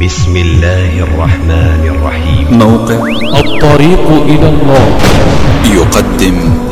بسم الله الرحمن الرحيم. موقع الطريق إلى الله. يقدم